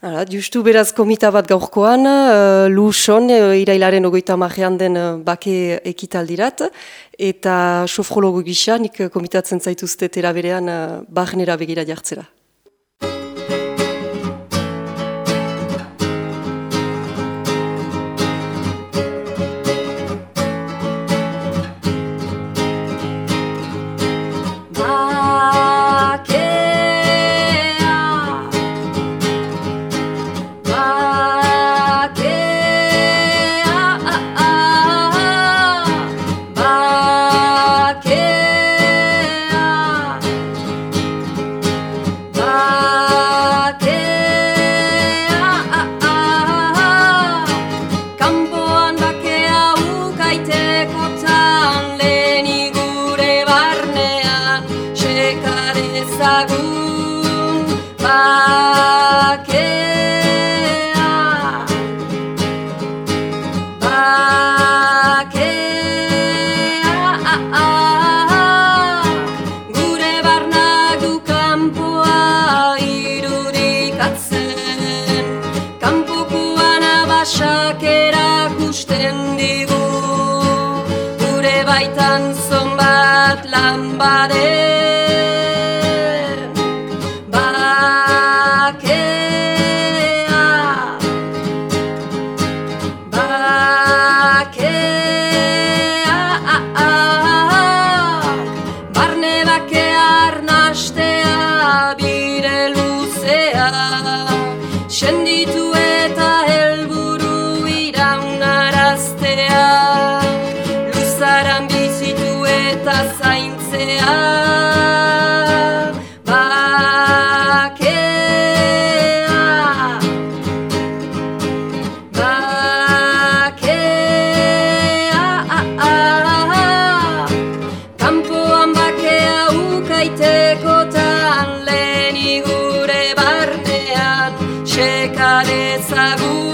Hala, justu beraz komita bat gaurkoan, eh, uh, Luson, uh, eh, irailaren ogoita marrean den uh, bake ekitaldirat, eta sofrologo gisa nik komitatzen zaituzte tera berean uh, bahnera begira jartzera. dezagun bakea bakea gure barna du kanpoa irudikatzen kanpokuan abasak erakusten digu. Gure baitan zonbat lan badea bakea. Bakea barne bakea arnastea bire luzea. Senditu eta helburu iraunaraztea. Luzaran bizitu eta zaintzea. essa.